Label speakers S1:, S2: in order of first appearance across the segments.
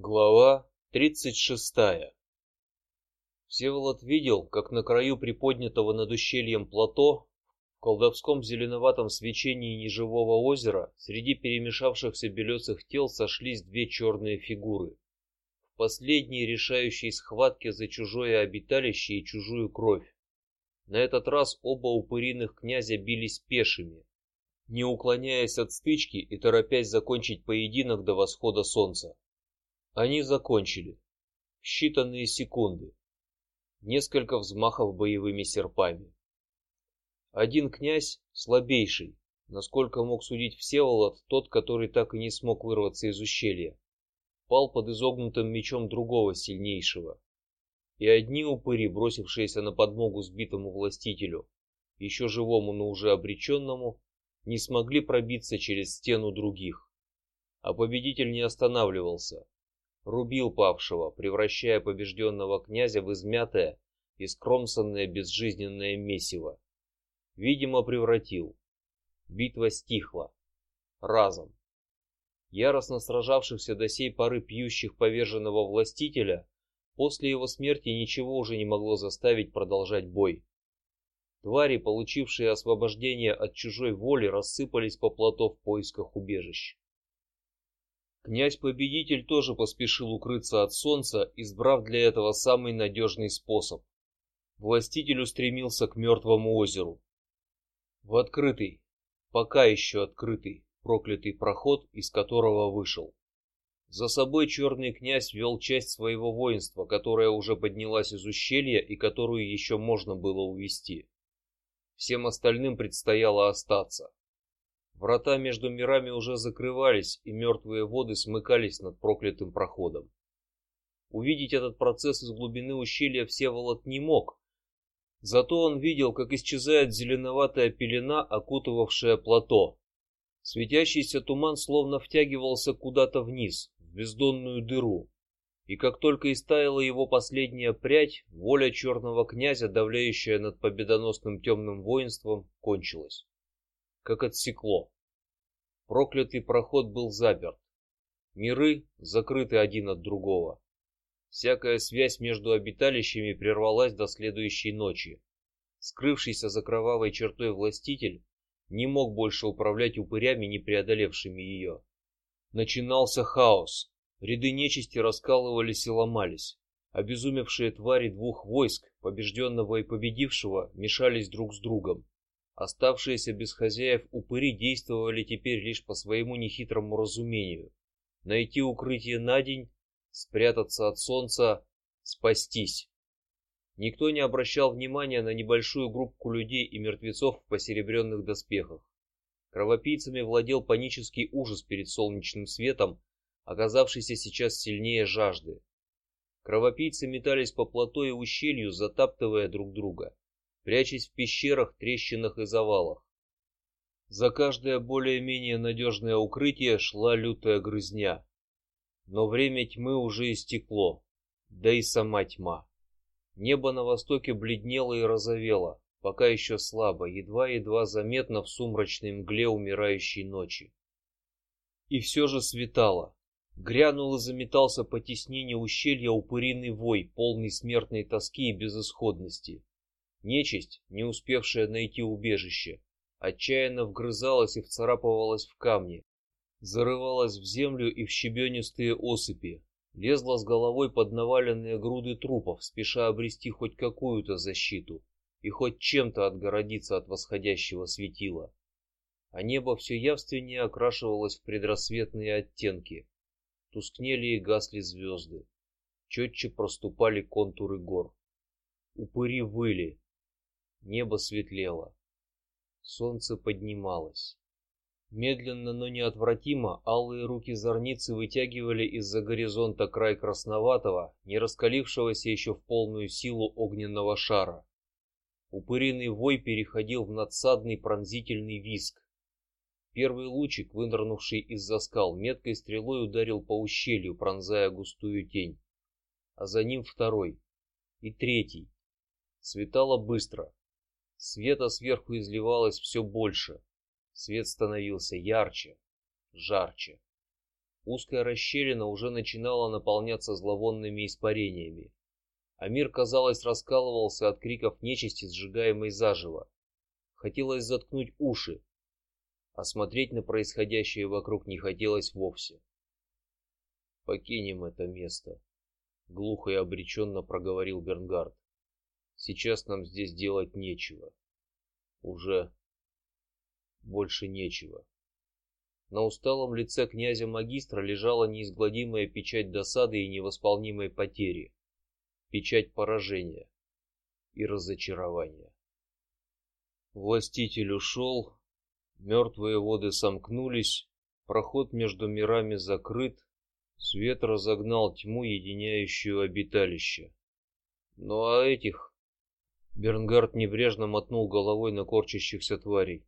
S1: Глава тридцать шестая. Всеволод видел, как на краю приподнятого над ущельем плато, в колдовском зеленоватом свечении неживого озера, среди перемешавшихся белесых тел сошлись две черные фигуры. В последней решающей схватке за чужое обиталище и чужую кровь. На этот раз оба упыриных князя бились пешими, не уклоняясь от стычки и торопясь закончить поединок до восхода солнца. Они закончили. Считанные секунды. Несколько взмахов боевыми серпами. Один князь, слабейший, насколько мог судить Всеволод, тот, который так и не смог вырваться из ущелья, пал под изогнутым мечом другого сильнейшего. И одни упыри, бросившиеся на подмогу сбитому властителю, еще живому, но уже обреченному, не смогли пробиться через стену других. А победитель не останавливался, рубил павшего, превращая побежденного князя в измятое и скромсанное безжизненное месиво. Видимо, превратил. Битва стихла. Разом. Яростно сражавшихся до сей поры пьющих поверженного властителя, после его смерти ничего уже не могло заставить продолжать бой. Твари, получившие освобождение от чужой воли, рассыпались по плато в поисках убежищ. Князь-победитель тоже поспешил укрыться от солнца, избрав для этого самый надежный способ. Властитель устремился к мертвому озеру, в открытый, пока еще открытый, проклятый проход, из которого вышел. За собой черный князь вел часть своего воинства, которая уже поднялась из ущелья и которую еще можно было увести. Всем остальным предстояло остаться. Врата между мирами уже закрывались, и мертвые воды смыкались над проклятым проходом. Увидеть этот процесс из глубины ущелья Всеволод не мог. Зато он видел, как исчезает зеленоватая пелена, окутывавшая плато. Светящийся туман словно втягивался куда-то вниз, в бездонную дыру. И как только истаяла его последняя прядь, воля черного князя, давляющая над победоносным темным воинством, кончилась как отсекло. Проклятый проход был заперт. Миры закрыты один от другого. Всякая связь между обиталищами прервалась до следующей ночи. Скрывшийся за кровавой чертой властитель не мог больше управлять упырями, не преодолевшими ее. Начинался хаос. Ряды нечисти раскалывались и ломались. Обезумевшие твари двух войск, побежденного и победившего, мешались друг с другом. Оставшиеся без хозяев упыри действовали теперь лишь по своему нехитрому разумению: найти укрытие на день, спрятаться от солнца, спастись. Никто не обращал внимания на небольшую группу людей и мертвецов в посеребренных доспехах. Кровопийцами владел панический ужас перед солнечным светом, оказавшийся сейчас сильнее жажды. Кровопийцы метались по плато и ущелью, затаптывая друг друга прячась в пещерах, трещинах и завалах. За каждое более-менее надежное укрытие шла лютая грызня. Но время тьмы уже истекло, да и сама тьма. Небо на востоке бледнело и розовело, пока еще слабо, едва-едва заметно в сумрачной мгле умирающей ночи. И все же светало. Грянул и заметался по теснине ущелья упыриный вой, полный смертной тоски и безысходности. Нечисть, не успевшая найти убежище, отчаянно вгрызалась и вцарапывалась в камни, зарывалась в землю и в щебенистые осыпи, лезла с головой под наваленные груды трупов, спеша обрести хоть какую-то защиту и хоть чем-то отгородиться от восходящего светила. А небо все явственнее окрашивалось в предрассветные оттенки, тускнели и гасли звезды, четче проступали контуры гор. Упыри выли, Небо светлело, солнце поднималось. Медленно, но неотвратимо алые руки зорницы вытягивали из-за горизонта край красноватого, не раскалившегося еще в полную силу огненного шара. Упыриный вой переходил в надсадный пронзительный визг. Первый лучик, вынырнувший из-за скал, меткой стрелой ударил по ущелью, пронзая густую тень, а за ним второй и третий. Светало быстро, Света сверху изливалось все больше. Свет становился ярче, жарче. Узкая расщелина уже начинала наполняться зловонными испарениями, а мир, казалось, раскалывался от криков нечисти, сжигаемой заживо. Хотелось заткнуть уши, а смотреть на происходящее вокруг не хотелось вовсе. Покинем это место, глухо и обреченно проговорил Бернгард. Сейчас нам здесь делать нечего. Уже больше нечего. На усталом лице князя магистра лежала неизгладимая печать досады и невосполнимой потери, печать поражения и разочарования. Властитель ушел, мертвые воды сомкнулись, проход между мирами закрыт, свет разогнал тьму, единяющую обиталище. Ну а этих Бернгард небрежно мотнул головой на корчащихся тварей.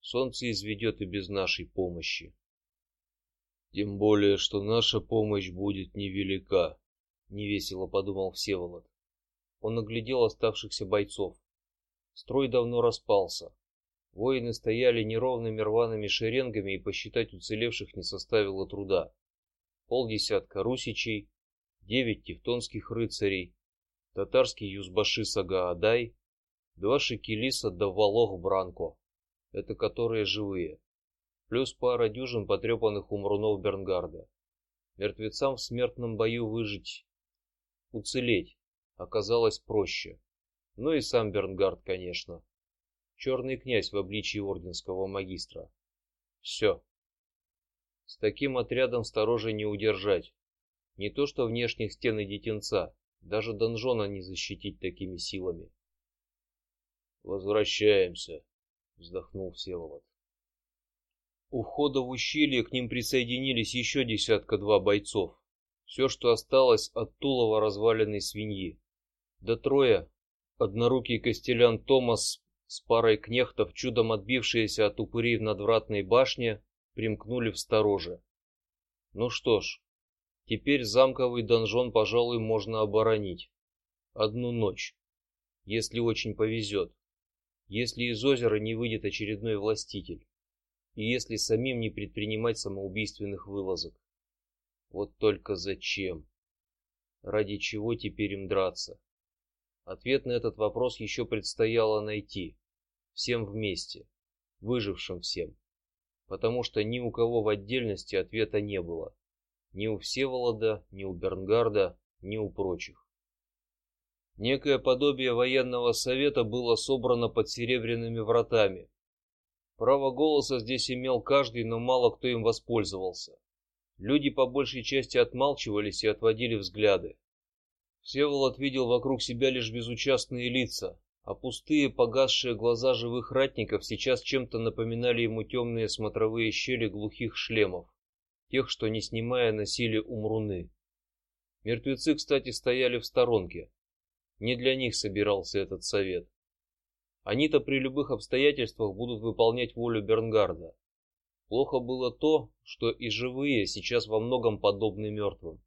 S1: Солнце изведет и без нашей помощи. Тем более, что наша помощь будет невелика, невесело подумал Всеволод. Он оглядел оставшихся бойцов. Строй давно распался. Воины стояли неровными рваными шеренгами, и посчитать уцелевших не составило труда. Полдесятка русичей, девять тевтонских рыцарей, татарский юзбаши Сагаадай, два шекелиса да Волох Бранко это которые живые, плюс пара дюжин потрепанных умрунов Бернгарда. Мертвецам в смертном бою выжить, уцелеть оказалось проще. Ну и сам Бернгард, конечно. Черный князь в обличии орденского магистра. Все. С таким отрядом сторожа не удержать. Не то что внешних стен и детинца, даже донжона не защитить такими силами. Возвращаемся, вздохнул Всеволод. У входа в ущелье к ним присоединились еще десятка-два бойцов. Все, что осталось от тулова разваленной свиньи. Да трое, однорукий костелян Томас с парой кнехтов, чудом отбившиеся от упырей в надвратной башне, примкнули в стороже. Ну что ж, теперь замковый донжон, пожалуй, можно оборонить. Одну ночь, если очень повезет. Если из озера не выйдет очередной властитель, и если самим не предпринимать самоубийственных вылазок. Вот только зачем? Ради чего теперь им драться? Ответ на этот вопрос еще предстояло найти. Всем вместе, выжившим всем, потому что ни у кого в отдельности ответа не было, ни у Всеволода, ни у Бернгарда, ни у прочих. Некое подобие военного совета было собрано под серебряными вратами. Право голоса здесь имел каждый, но мало кто им воспользовался. Люди по большей части отмалчивались и отводили взгляды. Всеволод видел вокруг себя лишь безучастные лица, а пустые погасшие глаза живых ратников сейчас чем-то напоминали ему темные смотровые щели глухих шлемов, тех, что не снимая носили умруны. Мертвецы, кстати, стояли в сторонке, не для них собирался этот совет. Они-то при любых обстоятельствах будут выполнять волю Бернгарда. Плохо было то, что и живые сейчас во многом подобны мертвым.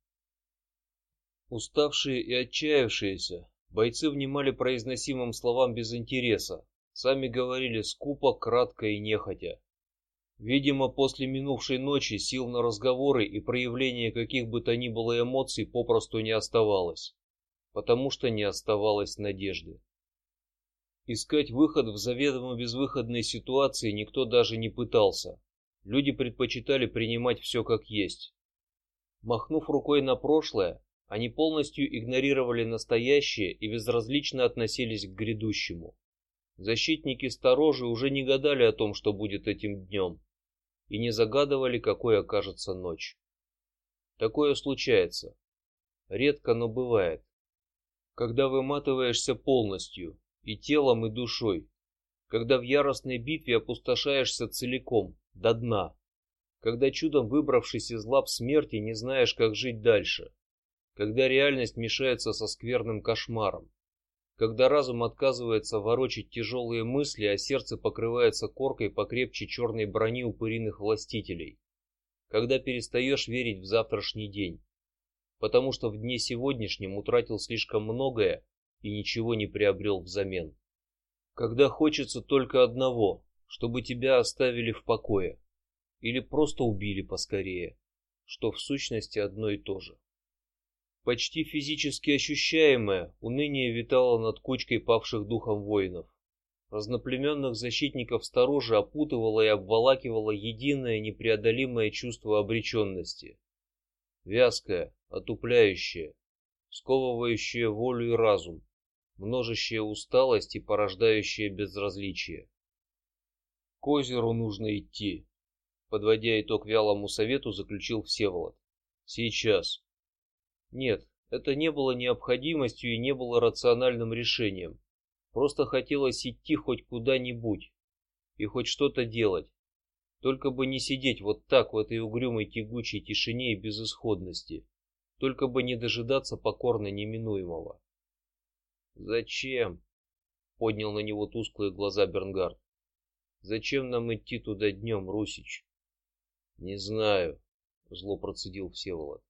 S1: Уставшие и отчаявшиеся бойцы внимали произносимым словам без интереса, сами говорили скупо, кратко и нехотя. Видимо, после минувшей ночи сил на разговоры и проявление каких бы то ни было эмоций попросту не оставалось потому что не оставалось надежды. Искать выход в заведомо безвыходной ситуации никто даже не пытался. Люди предпочитали принимать все как есть. Махнув рукой на прошлое, они полностью игнорировали настоящее и безразлично относились к грядущему. Защитники сторожи уже не гадали о том, что будет этим днем, и не загадывали, какой окажется ночь. Такое случается, редко, но бывает. Когда выматываешься полностью и телом, и душой, когда в яростной битве опустошаешься целиком до дна, когда чудом выбравшись из лап смерти не знаешь, как жить дальше, когда реальность мешается со скверным кошмаром, когда разум отказывается ворочать тяжелые мысли, а сердце покрывается коркой покрепче черной брони упыриных властителей, когда перестаешь верить в завтрашний день потому что в дне сегодняшнем утратил слишком многое и ничего не приобрел взамен. Когда хочется только одного, чтобы тебя оставили в покое или просто убили поскорее, что в сущности одно и то же. Почти физически ощущаемое уныние витало над кучкой павших духом воинов. Разноплеменных защитников снаружи опутывало и обволакивало единое непреодолимое чувство обреченности, вязкое, отупляющее, сковывающее волю и разум, множащее усталость и порождающее безразличие. К озеру нужно идти, подводя итог вялому совету, заключил Всеволод. Сейчас. Нет, это не было необходимостью и не было рациональным решением. Просто хотелось идти хоть куда-нибудь и хоть что-то делать, только бы не сидеть вот так в этой угрюмой тягучей тишине и безысходности, только бы не дожидаться покорно неминуемого. Зачем? Поднял на него тусклые глаза Бернгард. Зачем нам идти туда днем, Русич? Не знаю, зло процедил Всеволод,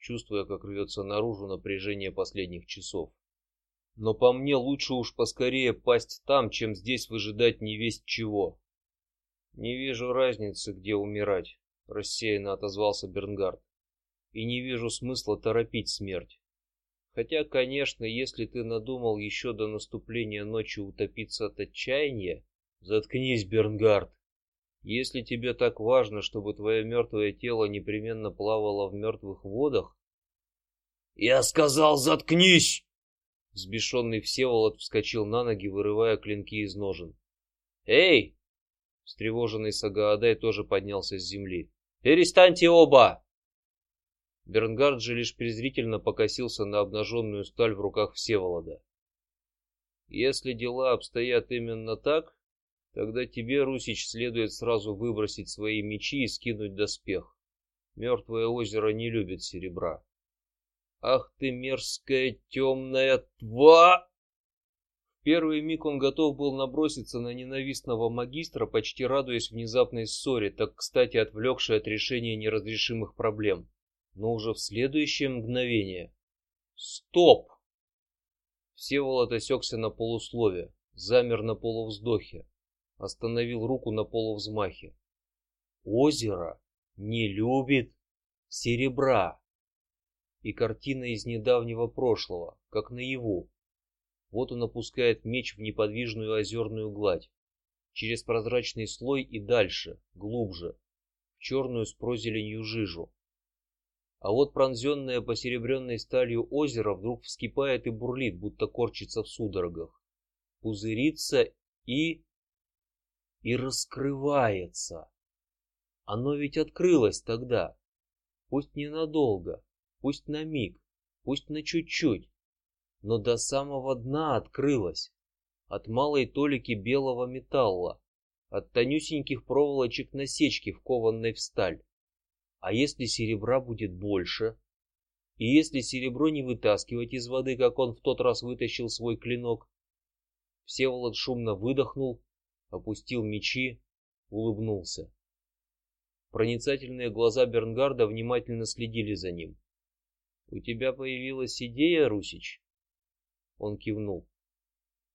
S1: чувствуя, как рвется наружу напряжение последних часов. Но по мне лучше уж поскорее пасть там, чем здесь выжидать не весть чего. Не вижу разницы, где умирать, рассеянно отозвался Бернгард. И не вижу смысла торопить смерть. Хотя, конечно, если ты надумал еще до наступления ночи утопиться от отчаяния, заткнись, Бернгард. Если тебе так важно, чтобы твое мертвое тело непременно плавало в мертвых водах, я сказал, заткнись! Взбешенный Всеволод вскочил на ноги, вырывая клинки из ножен. Эй! Встревоженный Сагаадай тоже поднялся с земли. Перестаньте оба! Бернгард же лишь презрительно покосился на обнаженную сталь в руках Всеволода. Если дела обстоят именно так, тогда тебе, Русич, следует сразу выбросить свои мечи и скинуть доспех. Мертвое озеро не любит серебра. Ах ты мерзкая темная тва! В первый миг он готов был наброситься на ненавистного магистра, почти радуясь внезапной ссоре, так кстати отвлекшей от решения неразрешимых проблем но уже в следующее мгновение. Стоп! Всеволод осекся на полуслове, замер на полувздохе, остановил руку на полувзмахе. Озеро не любит серебра. И картина из недавнего прошлого, как наяву. Вот он опускает меч в неподвижную озерную гладь, через прозрачный слой и дальше, глубже, в черную с прозеленью жижу. А вот пронзенное посеребренной сталью озеро вдруг вскипает и бурлит, будто корчится в судорогах, пузырится и и раскрывается. Оно ведь открылось тогда, пусть ненадолго, пусть на миг, пусть на чуть-чуть, но до самого дна открылось, от малой толики белого металла, от тонюсеньких проволочек насечки, вкованной в сталь. А если серебра будет больше? И если серебро не вытаскивать из воды, как он в тот раз вытащил свой клинок? Всеволод шумно выдохнул, опустил мечи, улыбнулся. Проницательные глаза Бернгарда внимательно следили за ним. У тебя появилась идея, Русич? Он кивнул.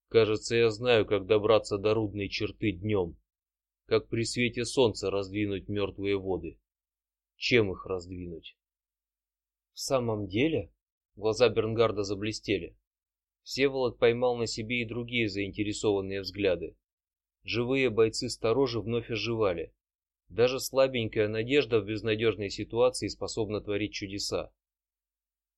S1: Кажется, я знаю, как добраться до рудной черты днем, как при свете солнца раздвинуть мертвые воды чем их раздвинуть. В самом деле, глаза Бернгарда заблестели. Всеволод поймал на себе и другие заинтересованные взгляды. Живые бойцы сторожи вновь оживали. Даже слабенькая надежда в безнадежной ситуации способна творить чудеса.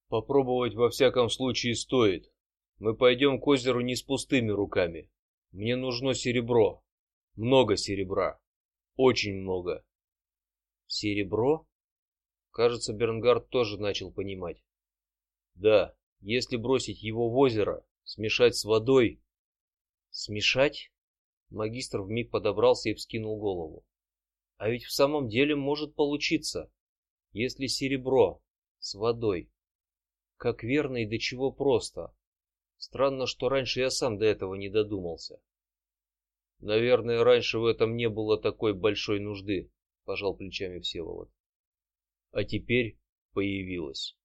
S1: Попробовать во всяком случае стоит. Мы пойдем к озеру не с пустыми руками. Мне нужно серебро, много серебра, очень много. Серебро? Кажется, Бернгард тоже начал понимать. Да, если бросить его в озеро, смешать с водой, смешать? Магистр вмиг подобрался и вскинул голову. А ведь в самом деле может получиться, если серебро с водой. Как верно и до чего просто. Странно, что раньше я сам до этого не додумался. Наверное, раньше в этом не было такой большой нужды, пожал плечами Всеволод. А теперь появилась.